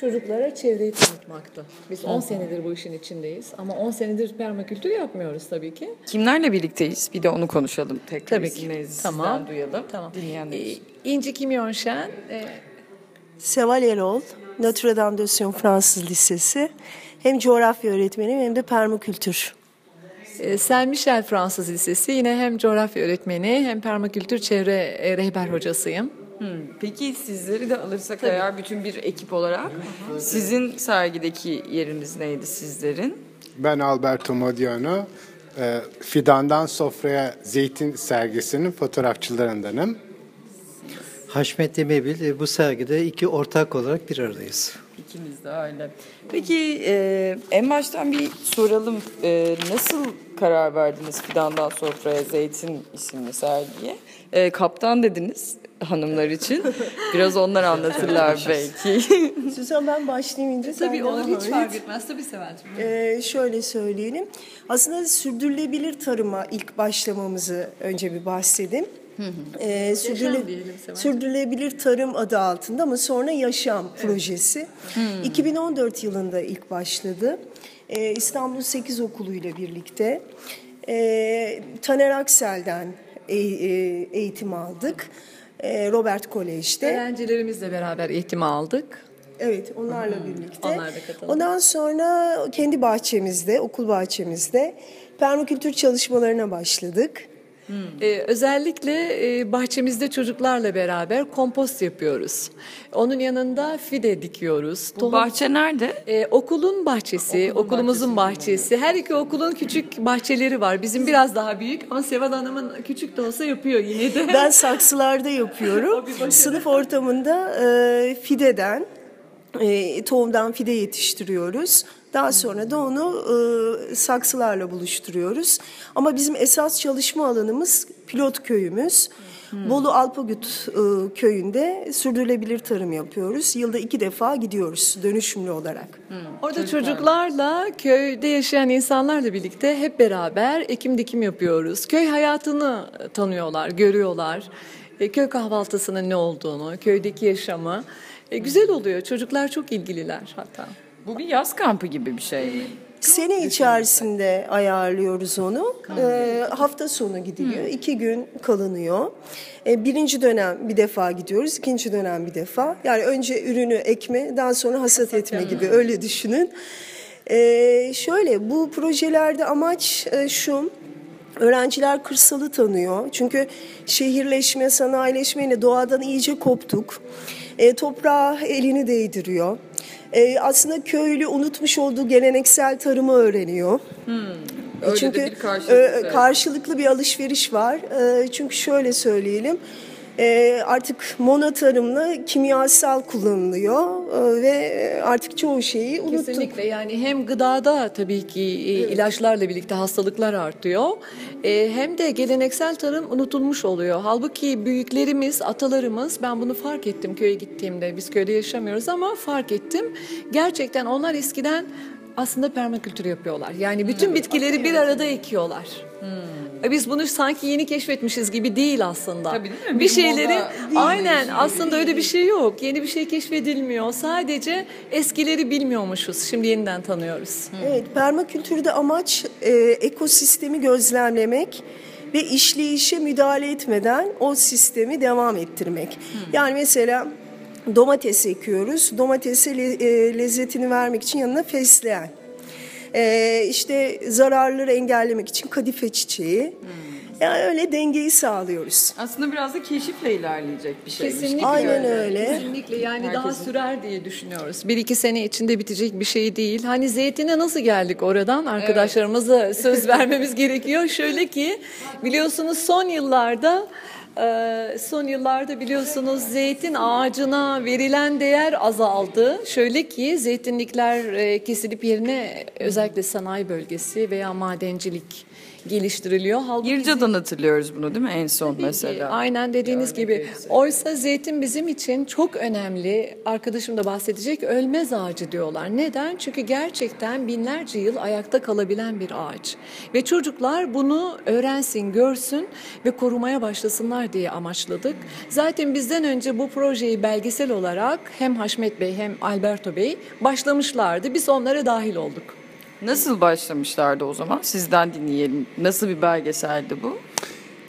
çocuklara çevreyi tanıtmaktı. Biz 10 senedir bu işin içindeyiz ama 10 senedir permakültür yapmıyoruz tabii ki. Kimlerle birlikteyiz? Bir de onu konuşalım tekrar. Tabii ki. Tamam. duyalım. Tamam. Dinleyenler Ee, için. İnci Kimyon Şen, e, Seval Erol, Notre Dame de Sion Fransız Lisesi. Hem coğrafya öğretmenim hem de permakültür. e, Saint Michel Fransız Lisesi yine hem coğrafya öğretmeni hem permakültür çevre e, rehber hocasıyım. Hmm, Peki sizleri de alırsak eğer bütün bir ekip olarak sizin sergideki yeriniz neydi sizlerin? Ben Alberto Modiano. Ee, Fidandan Sofraya Zeytin sergisinin fotoğrafçılarındanım. Haşmet Demebil e, bu sergide iki ortak olarak bir aradayız. İkimiz de öyle. Peki e, en baştan bir soralım. E, nasıl karar verdiniz Fidandan Sofraya Zeytin isimli sergiye? E, kaptan dediniz hanımlar için. Biraz onlar anlatırlar belki. Suzan ben başlayayım İnce. sen Tabii olur hiç et. fark etmez tabii Seval'cim. Ee, şöyle söyleyelim. Aslında sürdürülebilir tarıma ilk başlamamızı önce bir bahsedeyim. Ee, sürdürüle- sürdürülebilir tarım adı altında ama sonra yaşam projesi. 2014 yılında ilk başladı. Ee, İstanbul 8 Okulu ile birlikte. Ee, Taner Aksel'den e- e- eğitim aldık. Ee, Robert Kolej'de. Öğrencilerimizle beraber eğitim aldık. Evet, onlarla birlikte. Onlar da katıldı. Ondan sonra kendi bahçemizde, okul bahçemizde permakültür çalışmalarına başladık. Ee, özellikle e, bahçemizde çocuklarla beraber kompost yapıyoruz. Onun yanında fide dikiyoruz. Bu Tohum- bahçe nerede? Ee, okulun bahçesi, okulumuzun bahçesi. Her iki okulun küçük bahçeleri var. Bizim biraz daha büyük ama Seval Hanım'ın küçük de olsa yapıyor yine de. Ben saksılarda yapıyorum. Sınıf ortamında e, fideden, e, tohumdan fide yetiştiriyoruz. Daha sonra da onu e, saksılarla buluşturuyoruz. Ama bizim esas çalışma alanımız pilot köyümüz. Bolu Alpagüt e, köyünde sürdürülebilir tarım yapıyoruz. Yılda iki defa gidiyoruz dönüşümlü olarak. Orada çocuklarla, köyde yaşayan insanlarla birlikte hep beraber ekim dikim yapıyoruz. Köy hayatını tanıyorlar, görüyorlar. E, köy kahvaltısının ne olduğunu, köydeki yaşamı. E, güzel oluyor. Çocuklar çok ilgililer hatta. Bu bir yaz kampı gibi bir şey mi? Sene içerisinde ayarlıyoruz onu. Ee, hafta sonu gidiliyor. iki gün kalınıyor. Ee, birinci dönem bir defa gidiyoruz. ikinci dönem bir defa. Yani önce ürünü ekme, daha sonra hasat etme gibi öyle düşünün. Ee, şöyle bu projelerde amaç e, şu. Öğrenciler kırsalı tanıyor. Çünkü şehirleşme, sanayileşmeyle doğadan iyice koptuk. E, toprağa elini değdiriyor. E, aslında köylü unutmuş olduğu geleneksel tarımı öğreniyor. Öyle de Çünkü bir karşılıklı, e, karşılıklı bir alışveriş var. E, çünkü şöyle söyleyelim. E, artık monotarımla kimyasal kullanılıyor e, ve artık çoğu şeyi unuttuk. Kesinlikle yani hem gıdada tabii ki e, ilaçlarla birlikte hastalıklar artıyor. E, hem de geleneksel tarım unutulmuş oluyor. Halbuki büyüklerimiz, atalarımız ben bunu fark ettim köye gittiğimde. Biz köyde yaşamıyoruz ama fark ettim. Gerçekten onlar eskiden aslında permakültür yapıyorlar. Yani bütün bitkileri bir arada ekiyorlar. E, Biz bunu sanki yeni keşfetmişiz gibi değil aslında. Tabii değil mi? Bir Bir şeyleri moda aynen aslında öyle bir şey yok. Yeni bir şey keşfedilmiyor. Sadece eskileri bilmiyormuşuz. Şimdi yeniden tanıyoruz. Evet, permakültürde amaç e, ekosistemi gözlemlemek ve işleyişe müdahale etmeden o sistemi devam ettirmek. Yani mesela domates ekiyoruz. Domatese le- e, lezzetini vermek için yanına fesleğen. E, işte zararları engellemek için kadife çiçeği. Yani öyle dengeyi sağlıyoruz. Aslında biraz da keşifle ilerleyecek bir şey. Kesinlikle Aynen öyle. Kesinlikle yani daha sürer diye düşünüyoruz. Bir iki sene içinde bitecek bir şey değil. Hani zeytine nasıl geldik oradan? Arkadaşlarımıza söz vermemiz gerekiyor. Şöyle ki biliyorsunuz son yıllarda son yıllarda biliyorsunuz zeytin ağacına verilen değer azaldı. Şöyle ki zeytinlikler e, kesilip yerine özellikle sanayi bölgesi veya madencilik geliştiriliyor. Halbuki Girca'dan hatırlıyoruz bunu değil mi en son Tabii ki, mesela? Aynen dediğiniz gibi. Oysa zeytin bizim için çok önemli. Arkadaşım da bahsedecek ölmez ağacı diyorlar. Neden? Çünkü gerçekten binlerce yıl ayakta kalabilen bir ağaç. Ve çocuklar bunu öğrensin, görsün ve korumaya başlasınlar diye amaçladık. Zaten bizden önce bu projeyi belgesel olarak hem Haşmet Bey hem Alberto Bey başlamışlardı. Biz onlara dahil olduk. Nasıl başlamışlardı o zaman? Sizden dinleyelim. Nasıl bir belgeseldi bu?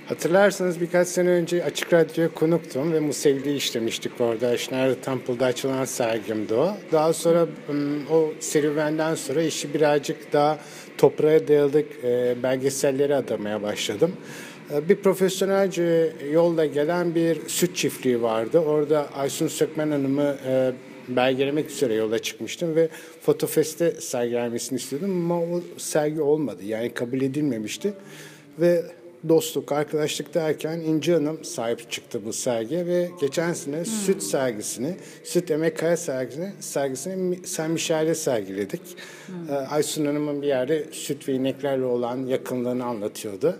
Hatırlarsanız birkaç sene önce Açık Radyo'ya konuktum ve Musevli'yi işlemiştik orada. Schneider Temple'da açılan sergimdi o. Daha sonra o serüvenden sonra işi birazcık daha toprağa dayalık e, belgesellere adamaya başladım. E, Bir profesyonelce yolla gelen bir süt çiftliği vardı. Orada Aysun Sökmen Hanım'ı e, belgelemek üzere yola çıkmıştım ve Fotofest'te sergilenmesini istiyordum ama o sergi olmadı. Yani kabul edilmemişti. Ve dostluk, arkadaşlık derken İnci Hanım sahip çıktı bu sergiye ve geçen sene Süt sergisini, Süt Emek Kaya sergisini, sergisini Saint Michel'e sergiledik. Ee, Aysun Hanım'ın bir yerde süt ve ineklerle olan yakınlığını anlatıyordu.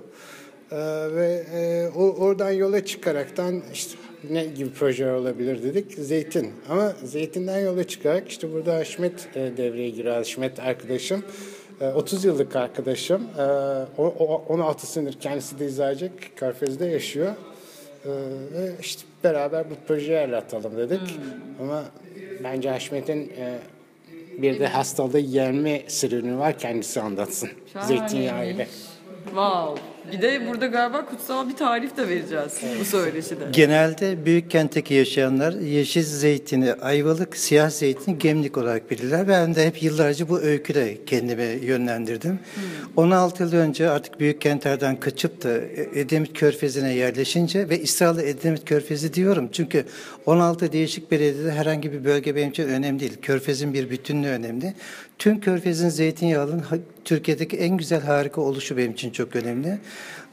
Ee, ve e, o, oradan yola çıkaraktan işte ne gibi projeler olabilir dedik. Zeytin. Ama zeytinden yola çıkarak işte burada Haşmet e, devreye giriyor. Haşmet arkadaşım. E, 30 yıllık arkadaşım. E, o, o, 16 senedir kendisi de eczacı. Körfez'de yaşıyor. E, ve işte beraber bu projeyi el atalım dedik. Ama bence Haşmet'in e, bir de hastalığı yenme sırrını var. Kendisi anlatsın. Zeytinyağı ile. Wow. Bir de burada galiba kutsal bir tarif de vereceğiz bu söyleşide. Genelde büyük kentteki yaşayanlar yeşil zeytini ayvalık, siyah zeytini gemlik olarak bilirler. Ben de hep yıllarca bu öyküde kendimi yönlendirdim. 16 yıl önce artık büyük kentlerden kaçıp da Edemit Körfezi'ne yerleşince ve ısrarla Edemit Körfezi diyorum. Çünkü 16 değişik belediyede herhangi bir bölge benim için önemli değil. Körfezin bir bütünlüğü önemli. Tüm Körfez'in zeytinyağının Türkiye'deki en güzel harika oluşu benim için çok önemli.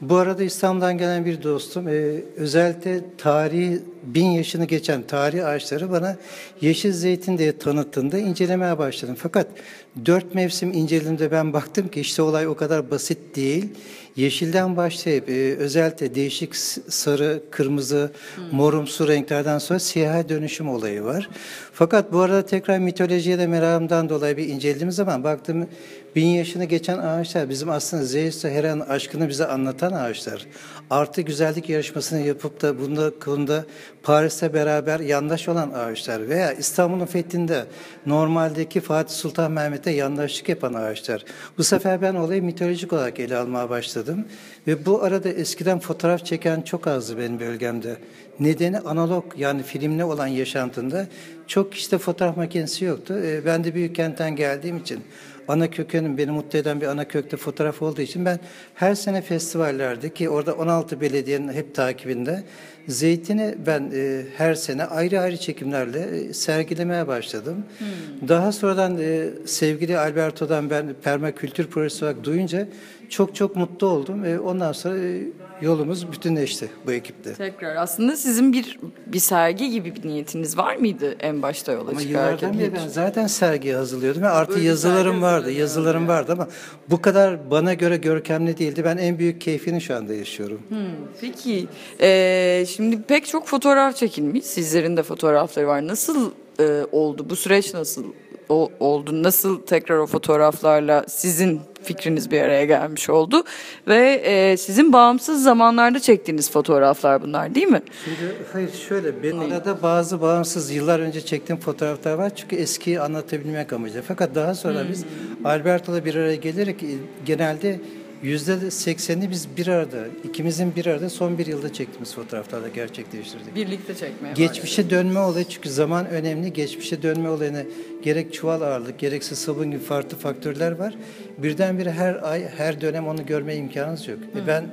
Bu arada İstanbul'dan gelen bir dostum e, özellikle tarihi bin yaşını geçen tarihi ağaçları bana yeşil zeytin diye tanıttığında incelemeye başladım. Fakat dört mevsim incelediğimde ben baktım ki işte olay o kadar basit değil. Yeşilden başlayıp e, özellikle değişik sarı, kırmızı, morumsu renklerden sonra siyaha dönüşüm olayı var. Fakat bu arada tekrar mitolojiye de merakımdan dolayı bir incelediğim zaman baktım bin yaşını geçen ağaçlar bizim aslında Zeus'la Hera'nın aşkını bize anlatan ağaçlar. Artı güzellik yarışmasını yapıp da bunda konuda Paris'te beraber yandaş olan ağaçlar veya İstanbul'un fethinde normaldeki Fatih Sultan Mehmet'e yandaşlık yapan ağaçlar. Bu sefer ben olayı mitolojik olarak ele almaya başladım ve bu arada eskiden fotoğraf çeken çok azdı benim bölgemde. Nedeni analog yani filmle olan yaşantında çok işte fotoğraf makinesi yoktu. Ee, Ben de büyük kentten geldiğim için ana kökenim beni mutlu eden bir ana kökte fotoğraf olduğu için ben her sene festivallerde ki orada 16 belediyenin hep takibinde zeytini ben e, her sene ayrı ayrı çekimlerle e, sergilemeye başladım. Daha sonradan e, sevgili Alberto'dan ben permakültür projesi olarak duyunca çok çok mutlu oldum. E, ondan sonra e, yolumuz bütünleşti bu ekiple. Tekrar aslında sizin bir bir sergi gibi bir niyetiniz var mıydı en başta yola Ama çıkarken? beri ben zaten sergi hazırlıyordum ve artı Böyle yazılarım vardı, yazılarım vardı ama bu kadar bana göre görkemli değildi. Ben en büyük keyfini şu anda yaşıyorum. Peki e, şimdi pek çok fotoğraf çekilmiş. Sizlerin de fotoğrafları var. Nasıl e, oldu? Bu süreç nasıl o- oldu? Nasıl tekrar o fotoğraflarla sizin fikriniz bir araya gelmiş oldu? Ve e, sizin bağımsız zamanlarda çektiğiniz fotoğraflar bunlar değil mi? Şimdi hayır şöyle benim arada bazı bağımsız yıllar önce çektiğim fotoğraflar var çünkü eskiyi anlatabilmek amacıyla. Fakat daha sonra biz Alberto'la bir araya gelerek e, genelde yüzde sekseni biz bir arada, ikimizin bir arada son bir yılda çektiğimiz fotoğraflarla gerçekleştirdik. Birlikte çekmeye Geçmişe dönme olayı çünkü zaman önemli. Geçmişe dönme olayını gerek çuval ağırlık gerekse sabun gibi farklı faktörler var. Birdenbire her ay her dönem onu görme imkanınız yok. E ben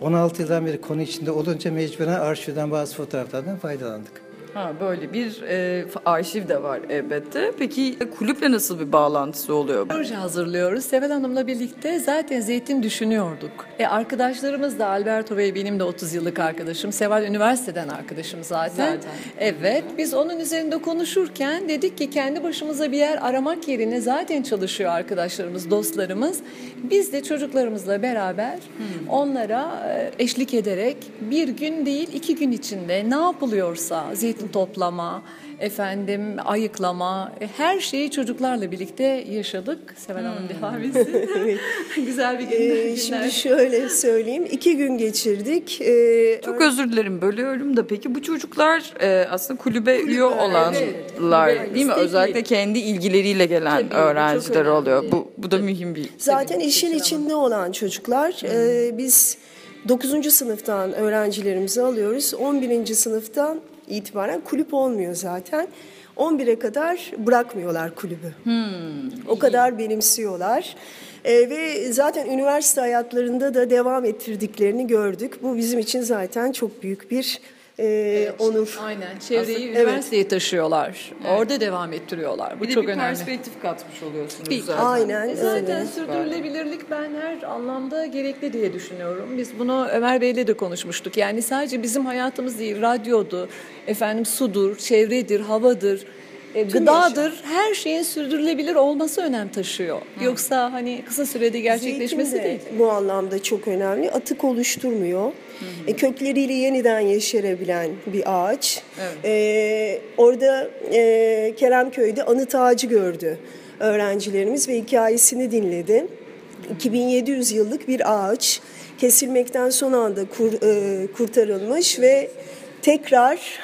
16 yıldan beri konu içinde olunca mecburen arşivden bazı fotoğraflardan faydalandık. Ha, böyle bir e, arşiv de var elbette. Peki kulüple nasıl bir bağlantısı oluyor? Proje hazırlıyoruz. Seval Hanım'la birlikte zaten zeytin düşünüyorduk. E, arkadaşlarımız da Alberto Bey benim de 30 yıllık arkadaşım. Seval üniversiteden arkadaşım zaten. Zaten. Evet. Biz onun üzerinde konuşurken dedik ki kendi başımıza bir yer aramak yerine zaten çalışıyor arkadaşlarımız, dostlarımız. Biz de çocuklarımızla beraber onlara e, eşlik ederek bir gün değil iki gün içinde ne yapılıyorsa zeytin toplama, efendim ayıklama e, her şeyi çocuklarla birlikte yaşadık. Seval Hanım devam etsin. Güzel bir gün. Ee, günler. şimdi şöyle söyleyeyim. iki gün geçirdik. Ee, Çok özür dilerim bölüyorum da peki bu çocuklar e, aslında kulübe üye olanlar kulübe değil mi? Özellikle kendi ilgileriyle gelen Tabii, öğrenciler oluyor. Bu, bu da mühim bir Zaten işin içinde olan çocuklar. Ee, biz 9. sınıftan öğrencilerimizi alıyoruz. 11. sınıftan itibaren kulüp olmuyor zaten. 11'e kadar bırakmıyorlar kulübü. o kadar benimsiyorlar. Ee, ve zaten üniversite hayatlarında da devam ettirdiklerini gördük. Bu bizim için zaten çok büyük bir e, onur. Aynen. Çevreyi Aslında- üniversiteye taşıyorlar. Orada devam ettiriyorlar. Bu bir de çok bir önemli. perspektif katmış oluyorsunuz Bir- zaten. Aynen E Zaten öyle. sürdürülebilirlik ben her anlamda gerekli diye düşünüyorum. Biz bunu Ömer Bey'le de konuşmuştuk. Yani sadece bizim hayatımız değil, radyodu, efendim sudur, çevredir, havadır, e, gıdadır. Her şeyin sürdürülebilir olması önem taşıyor. Yoksa hani kısa sürede gerçekleşmesi Zeytin de değil. bu anlamda çok önemli. Atık oluşturmuyor. E, kökleriyle yeniden yeşerebilen bir ağaç. E, orada e, Keremköy'de anıt ağacı gördü öğrencilerimiz ve hikayesini dinledi. 2700 yıllık bir ağaç kesilmekten son anda kur- e, kurtarılmış ve tekrar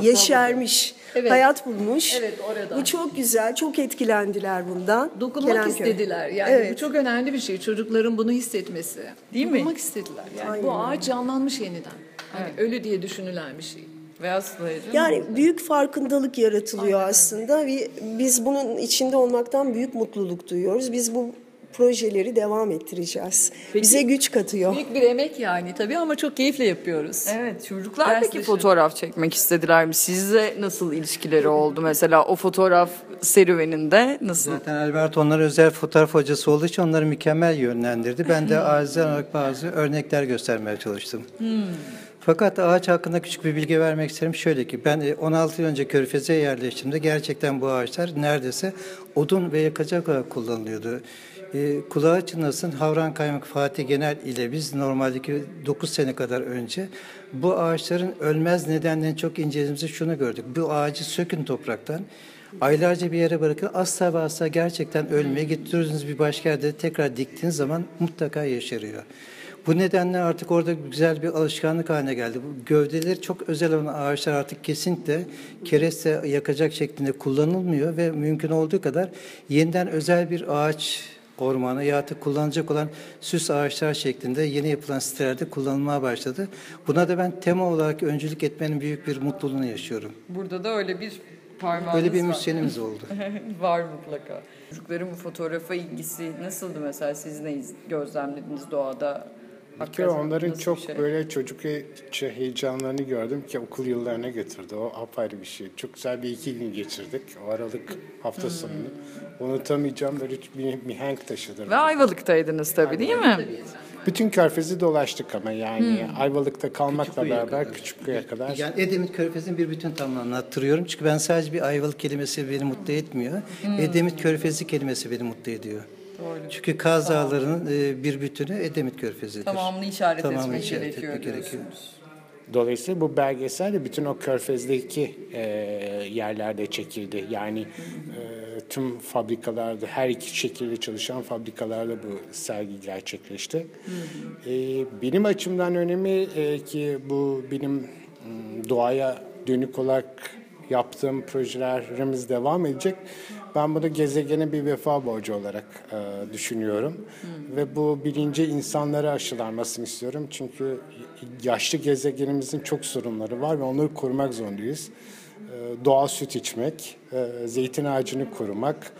yeşermiş. Evet. Hayat bulmuş. Evet, orada. Bu çok güzel. Çok etkilendiler bundan. Dokunmak Keremköy. istediler. Yani bu Evet. çok önemli bir şey. Çocukların bunu hissetmesi. Değil mi? Dokunmak istediler. Yani bu ağaç canlanmış yeniden. Hani ölü diye düşünülen bir şey. Ve aslında Yani büyük farkındalık yaratılıyor aslında ve biz bunun içinde olmaktan büyük mutluluk duyuyoruz. Biz bu projeleri devam ettireceğiz. Bize güç katıyor. Büyük bir emek yani tabii ama çok keyifle yapıyoruz. Evet çocuklar Ders peki dışı. fotoğraf çekmek istediler mi? Sizle nasıl ilişkileri oldu mesela o fotoğraf serüveninde nasıl? Zaten Albert onlara özel fotoğraf hocası olduğu için onları mükemmel yönlendirdi. Ben de acizen olarak bazı örnekler göstermeye çalıştım. Fakat ağaç hakkında küçük bir bilgi vermek isterim. Şöyle ki ben e, 16 yıl önce Körfez'e yerleştiğimde gerçekten bu ağaçlar neredeyse odun ve yakacak olarak kullanılıyordu. E, kulağı çınlasın Havran Kaymak Fatih Genel ile biz normaldeki 9 sene kadar önce bu ağaçların ölmez nedenlerini çok incelediğimizde şunu gördük. Bu ağacı sökün topraktan Aylarca bir yere bırakın asla ve asla gerçekten ölmeye getiriyorsunuz bir başka yerde tekrar diktiğiniz zaman mutlaka yeşeriyor. Bu nedenle artık orada güzel bir alışkanlık haline geldi. Bu gövdeleri çok özel olan ağaçlar artık kesinlikle kereste yakacak şeklinde kullanılmıyor ve mümkün olduğu kadar yeniden özel bir ağaç ormanı ya da kullanacak olan süs ağaçlar şeklinde yeni yapılan sitelerde kullanılmaya başladı. Buna da ben tema olarak öncülük etmenin büyük bir mutluluğunu yaşıyorum. Burada da öyle bir parmağınız Böyle bir var. müzisyenimiz oldu. var mutlaka. Çocukların bu fotoğrafa ilgisi nasıldı mesela siz ne iz- gözlemlediniz doğada? Hakikaten onların nasıl çok şey? böyle çocukça heyecanlarını gördüm ki okul yıllarına götürdü. O apayrı bir şey. Çok güzel bir iki gün geçirdik. O Aralık hafta sonunu. Unutamayacağım böyle bir mihenk taşıdır. Ve Ayvalık'taydınız tabii değil mi? Bütün körfezi dolaştık ama yani Ayvalık'ta kalmakla Küçükkuyu'ya beraber kadar. Küçükkuyu'ya kadar. Yani Edemit Körfezi'nin bir bütün tamamını hatırlıyorum. Çünkü ben sadece bir Ayvalık kelimesi beni mutlu etmiyor. Edemit Körfezi kelimesi beni mutlu ediyor. Çünkü Kaz Dağları'nın e, bir bütünü Edemit Körfezi'dir. Tamamını işaret Tamamını etmek işaret gerekiyor etmek gerekiyor. Dolayısıyla bu belgesel de bütün o körfezdeki e, yerlerde çekildi. Yani e, tüm fabrikalarda, her iki şekilde çalışan fabrikalarda bu sergi gerçekleşti. E, benim açımdan önemi e, ki bu benim doğaya dönük olarak yaptığım projelerimiz devam edecek. Ben bunu gezegene bir vefa borcu olarak e, düşünüyorum. Ve bu bilinci insanlara aşılanmasını istiyorum. Çünkü yaşlı gezegenimizin çok sorunları var ve onları korumak zorundayız. E, doğal süt içmek, e, zeytin ağacını korumak,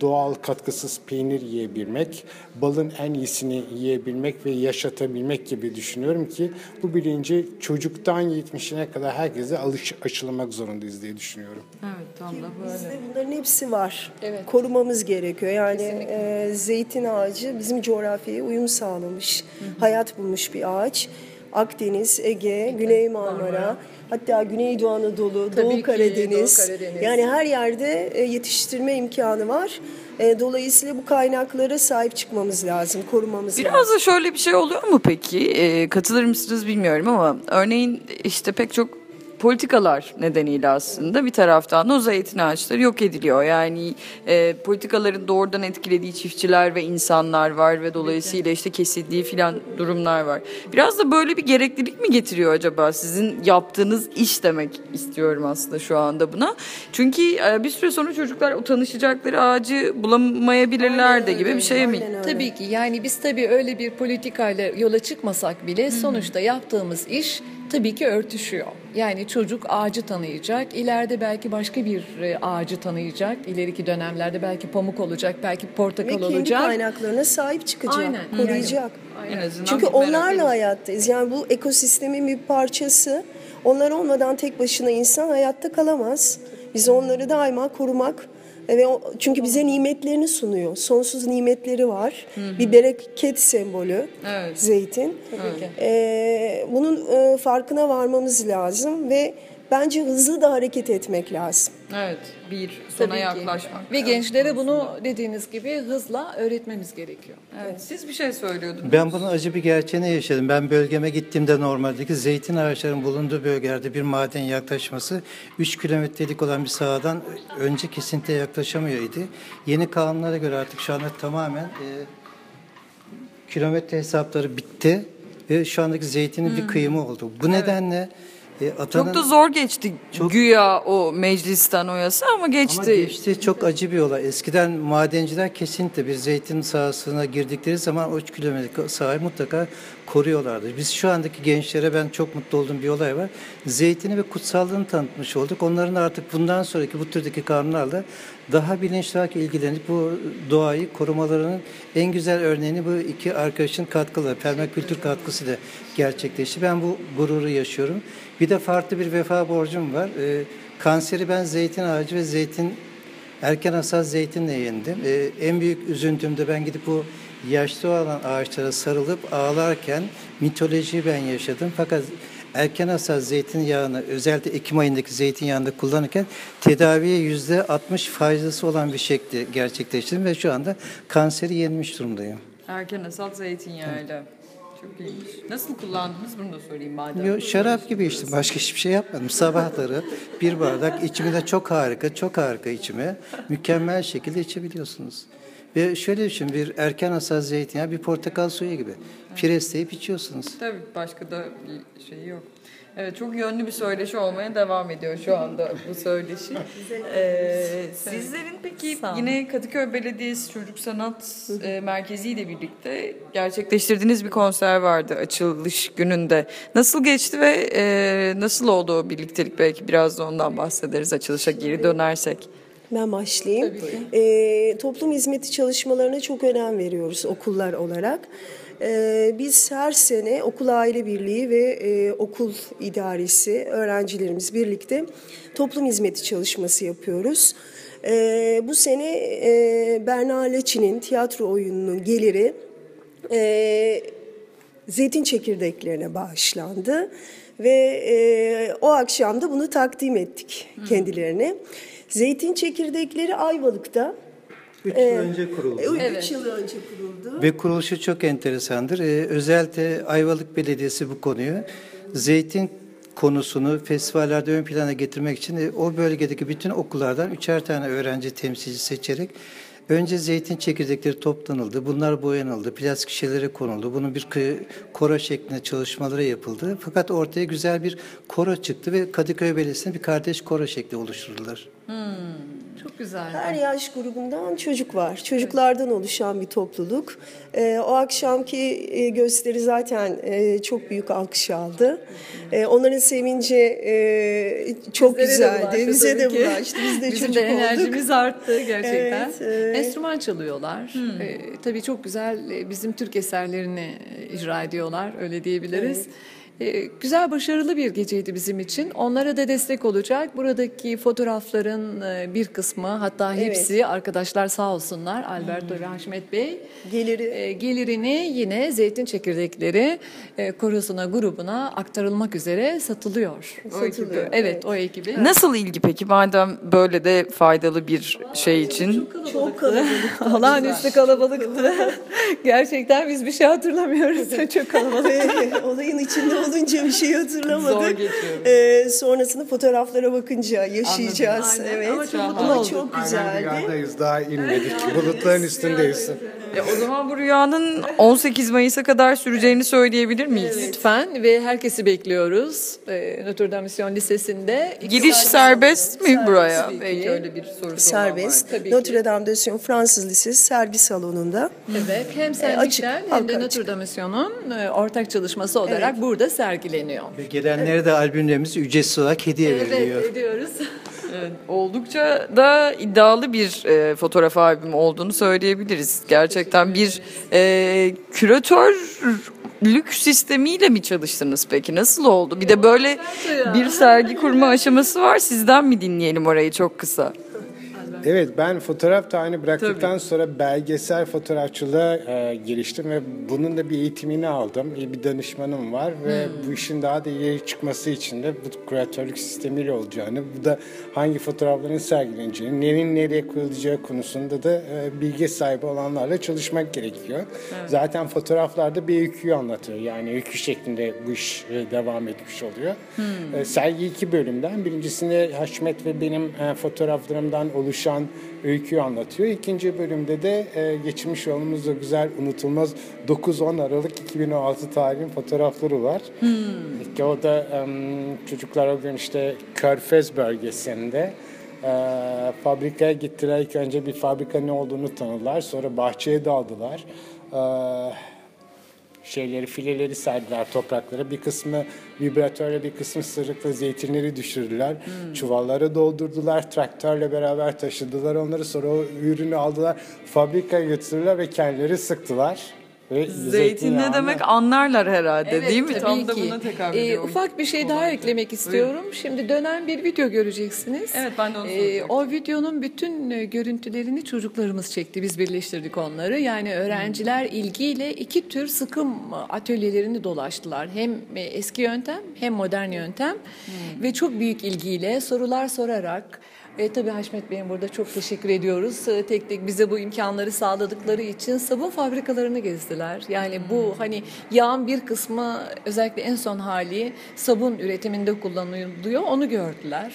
doğal katkısız peynir yiyebilmek, balın en iyisini yiyebilmek ve yaşatabilmek gibi düşünüyorum ki bu bilinci çocuktan 70'ine kadar herkese alış, aşılamak zorundayız diye düşünüyorum. Evet tam da böyle. Bizde bunların hepsi var. Evet. Korumamız gerekiyor. Yani e, zeytin ağacı bizim coğrafyaya uyum sağlamış, hayat bulmuş bir ağaç. Akdeniz, Ege, Güney Marmara, hatta Güneydoğu Anadolu, Tabii Doğu ki, Karadeniz. Doğu Karadeniz. Yani her yerde e, yetiştirme imkanı var. E, dolayısıyla bu kaynaklara sahip çıkmamız lazım, korumamız lazım. Biraz da şöyle bir şey oluyor mu peki? Ee, katılır mısınız bilmiyorum ama örneğin işte pek çok politikalar nedeniyle aslında bir taraftan da o zeytin ağaçları yok ediliyor. Yani e, politikaların doğrudan etkilediği çiftçiler ve insanlar var ve dolayısıyla işte kesildiği filan durumlar var. Biraz da böyle bir gereklilik mi getiriyor acaba sizin yaptığınız iş demek istiyorum aslında şu anda buna. Çünkü e, bir süre sonra çocuklar o tanışacakları ağacı bulamayabilirler de gibi bir şey mi? Tabii ki yani biz tabii öyle bir politikayla yola çıkmasak bile sonuçta yaptığımız iş tabii ki örtüşüyor. Yani çocuk ağacı tanıyacak, ileride belki başka bir e, ağacı tanıyacak, ileriki dönemlerde belki pamuk olacak, belki Ve portakal kendi olacak. kaynaklarına sahip çıkacak, Aynen. koruyacak. En azından Çünkü onlarla hayattayız. Yani bu ekosistemin bir parçası. Onlar olmadan tek başına insan hayatta kalamaz. Biz onları daima korumak ve o, çünkü bize nimetlerini sunuyor. Sonsuz nimetleri var. Bir bereket sembolü Evet. zeytin. Ee, bunun e, farkına varmamız lazım ve bence hızlı da hareket etmek lazım. Evet, bir sona Tabii ki. yaklaşmak. Ve gençlere bunu dediğiniz gibi hızla öğretmemiz gerekiyor. Evet, siz bir şey söylüyordunuz. Ben bunun acı bir gerçeğini yaşadım. Ben bölgeme gittiğimde normaldeki zeytin ağaçlarının bulunduğu bölgelerde bir maden yaklaşması 3 kilometrelik olan bir sahadan önce kesintiye yaklaşamıyor idi. Yeni kanunlara göre artık şu anda tamamen e, kilometre hesapları bitti ve şu andaki zeytinin bir kıyımı oldu. Bu nedenle e, atanın... Çok da zor geçti güya o meclisten o yasa ama geçti. Ama geçti çok acı bir olay. Eskiden madenciler kesinlikle bir zeytin sahasına girdikleri zaman o 3 kilometre sahayı mutlaka koruyorlardı. Biz şu andaki gençlere ben çok mutlu olduğum bir olay var. Zeytini ve kutsallığını tanıtmış olduk. Onların artık bundan sonraki bu türdeki kanunlarla daha bilinçli olarak ilgilenip bu doğayı korumalarının en güzel örneğini bu iki arkadaşın katkıları, permakültür katkısıyla gerçekleşti. Ben bu gururu yaşıyorum. Bir de farklı bir vefa borcum var. Ee, kanseri ben zeytin ağacı ve zeytin erken hasat zeytinle yendim. Ee, en büyük üzüntüm de ben gidip bu yaşlı olan ağaçlara sarılıp ağlarken mitolojiyi ben yaşadım. Fakat erken hasat zeytinyağını özellikle Ekim ayındaki zeytinyağında kullanırken tedaviye yüzde 60 faydası olan bir şekli gerçekleştirdim ve şu anda kanseri yenmiş durumdayım. Erken hasat zeytinyağıyla. Çok iyiymiş. Nasıl kullandınız bunu da sorayım madem. Yo, şarap gibi içtim. Başka hiçbir şey yapmadım. Sabahları bir bardak içimi de çok harika, çok harika içimi. Mükemmel şekilde içebiliyorsunuz. Ve şöyle düşün, bir erken hasat zeytinyağı bir portakal suyu gibi. Presleyip içiyorsunuz. Tabii başka da bir şey yok. Evet çok yönlü bir söyleşi olmaya devam ediyor şu anda bu söyleşi. Ee, sizlerin peki yine Kadıköy Belediyesi Çocuk Sanat e, Merkezi ile birlikte gerçekleştirdiğiniz bir konser vardı açılış gününde. Nasıl geçti ve e, nasıl oldu o birliktelik belki biraz da ondan bahsederiz açılışa geri dönersek. Ben başlayayım. Ee, toplum hizmeti çalışmalarına çok önem veriyoruz okullar olarak. Ee, biz her sene okul aile birliği ve e, okul idaresi öğrencilerimiz birlikte toplum hizmeti çalışması yapıyoruz. Ee, bu sene e, Berna Leçi'nin tiyatro oyununun geliri e, zeytin çekirdeklerine bağışlandı ve e, o akşam da bunu takdim ettik kendilerine. Zeytin çekirdekleri Ayvalık'ta. Üç yıl önce kuruldu. 3 yıl önce kuruldu. Ve kuruluşu çok enteresandır. Ee, özellikle Ayvalık Belediyesi bu konuyu zeytin konusunu festivallerde ön plana getirmek için e, o bölgedeki bütün okullardan üçer tane öğrenci temsilci seçerek önce zeytin çekirdekleri toplanıldı. Bunlar boyanıldı. Plastik şişelere konuldu. Bunun bir koro şeklinde çalışmaları yapıldı. Fakat ortaya güzel bir koro çıktı ve Kadıköy Belediyesi'ne bir kardeş koro şekli oluşturdular. Çok güzel. Her yaş grubundan çocuk var. Çocuklardan oluşan bir topluluk. Ee, o akşamki e, gösteri zaten e, çok büyük alkış aldı. E, onların sevinci e, çok Bizlere de güzeldi. bulaştı Bize de bulaştı. Biz de Bizim çocuk de olduk. enerjimiz arttı gerçekten. Evet, evet. Enstrüman çalıyorlar. Ee, tabii çok güzel e, bizim Türk eserlerini e, icra ediyorlar öyle diyebiliriz. Ee, güzel başarılı bir geceydi bizim için. Onlara da destek olacak. Buradaki fotoğrafların e, bir kısmı hatta Evet. hepsi arkadaşlar sağ olsunlar Alberto ve Haşmet Bey. Geliri E, gelirini yine zeytin çekirdekleri e, korosuna grubuna aktarılmak üzere satılıyor. O Satılıyor, ekibi. Evet, o ekibi. Nasıl ilgi peki madem böyle de faydalı bir şey için? çok kalabalık. Olağanüstü kalabalıktı. Gerçekten biz bir şey hatırlamıyoruz. Çok kalabalık. Ve olayın içinde olunca bir şey hatırlamadık. Zor geçiyor. Ee, sonrasında fotoğraflara bakınca yaşayacağız. Anladım. Evet. Ama çok mutlu Ama çok Aynen güzeldi. rüyadayız daha inmedik. Bulutların üstündeyiz. E, o zaman bu rüyanın 18 Mayıs'a kadar süreceğini söyleyebilir miyiz? Lütfen ve herkesi bekliyoruz. E, Notre Dame Mission Lisesi'nde. Giriş serbest mi buraya? tabii ki. Belki öyle bir olan Serbest. Tabii. Notre Dame de Sion Fransız Lisesi sergi salonunda. Evet, hem açık, Sendikler hem de açık. Notre Dame Mission'un e, ortak çalışması olarak burada sergileniyor. Ve gelenlere de albümlerimiz ücretsiz olarak hediye veriliyor. Evet, ediyoruz. Evet, oldukça da iddialı bir e, fotoğraf albümü olduğunu söyleyebiliriz. Gerçekten bir e, küratörlük sistemiyle mi çalıştınız peki? Nasıl oldu? Bir de böyle bir sergi kurma aşaması var. Sizden mi dinleyelim orayı çok kısa? Evet ben fotoğraf tayini bıraktıktan sonra belgesel fotoğrafçılığa e, giriştim ve bunun da bir eğitimini aldım. İyi bir danışmanım var ve bu işin daha da ileri çıkması için de bu küratörlük sistemiyle olacağını, bu da hangi fotoğrafların sergileneceğini, nerenin nereye koyulacağı konusunda da e, bilgi sahibi olanlarla çalışmak gerekiyor. Zaten fotoğraflarda bir öyküyü anlatıyor. Yani öykü şeklinde bu iş e, devam etmiş oluyor. E, sergi iki bölümden. Birincisinde Haşmet ve benim e, fotoğraflarımdan oluşan öyküyü anlatıyor. İkinci bölümde de e, geçirmiş olduğumuz o güzel unutulmaz 9-10 Aralık 2016 tarihinin fotoğrafları var. İşte o da em, çocuklar o gün işte Körfez bölgesinde e, fabrikaya gittiler. İlk önce bir fabrika ne olduğunu tanıdılar. Sonra bahçeye daldılar. E, şeyleri, fileleri serdiler topraklara. Bir kısmı vibratörle, bir kısmı sırıkla zeytinleri düşürdüler. Çuvallara doldurdular, traktörle beraber taşıdılar onları. Sonra o ürünü aldılar, fabrikaya götürdüler ve kendileri sıktılar. Ve Zeytin ne demek anlarlar herhalde Evet, değil mi? tabii Tam da ki. buna tekabül Ee, ediyor. ufak bir şey daha eklemek istiyorum. Şimdi dönen bir video göreceksiniz. Evet, ben de onu Ee. O videonun bütün e, görüntülerini çocuklarımız çekti. Biz birleştirdik onları. Yani öğrenciler ilgiyle iki tür sıkım atölyelerini dolaştılar. Hem e, eski yöntem hem modern yöntem. Ve çok büyük ilgiyle sorular sorarak e, tabii Haşmet Bey'in burada çok teşekkür ediyoruz. E, tek tek bize bu imkanları sağladıkları için sabun fabrikalarını gezdiler. Yani bu hani yağın bir kısmı özellikle en son hali sabun üretiminde kullanılıyor. Onu gördüler.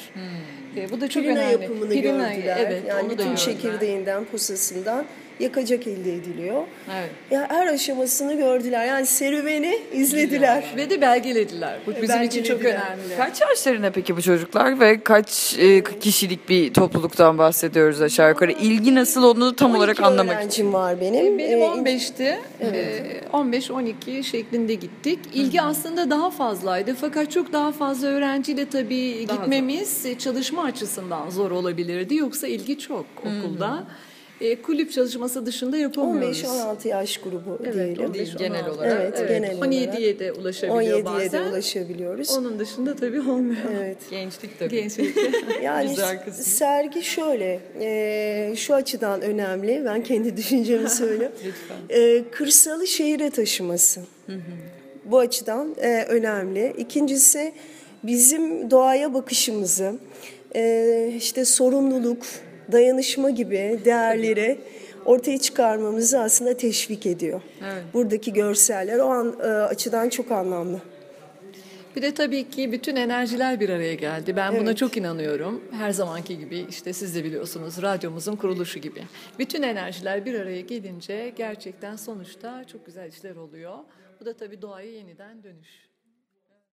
E, bu da çok Pirina önemli. yapımını Pirina, gördüler. Evet, yani onu da bütün gördüler. çekirdeğinden, posasından yakacak elde ediliyor. Evet. Ya her aşamasını gördüler. Yani serüveni izlediler. Ve de belgelediler. Bu bizim için çok Belgelediler. önemli. Kaç yaşlarında peki bu çocuklar ve kaç e, kişilik bir topluluktan bahsediyoruz aşağı yukarı? İlgi nasıl onu tam olarak 12 anlamak için. öğrencim var benim. Benim Ee, 15'ti. Ee, 15-12 şeklinde gittik. İlgi aslında daha fazlaydı. Fakat çok daha fazla öğrenciyle tabii gitmemiz e, çalışma açısından zor olabilirdi. Yoksa ilgi çok okulda. E, kulüp çalışması dışında yapamıyoruz. 15-16 yaş grubu Evet, diyelim. 15, Genel 16. olarak. Evet, genel olarak. 17'ye de ulaşabiliyor 17'ye bazen. de ulaşabiliyoruz. Onun dışında tabii olmuyor. Evet. Gençlik tabii. Gençlik. Yani Güzel kısmı. sergi şöyle, e, şu açıdan önemli, ben kendi düşüncemi söyleyeyim. E, kırsalı şehire taşıması. Bu açıdan e, önemli. İkincisi bizim doğaya bakışımızı, e, işte sorumluluk, dayanışma gibi değerleri ortaya çıkarmamızı aslında teşvik ediyor. Buradaki görseller o an, e, açıdan çok anlamlı. Bir de tabii ki bütün enerjiler bir araya geldi. Ben buna çok inanıyorum. Her zamanki gibi işte siz de biliyorsunuz radyomuzun kuruluşu gibi. Bütün enerjiler bir araya gelince gerçekten sonuçta çok güzel işler oluyor. Bu da tabii doğaya yeniden dönüş.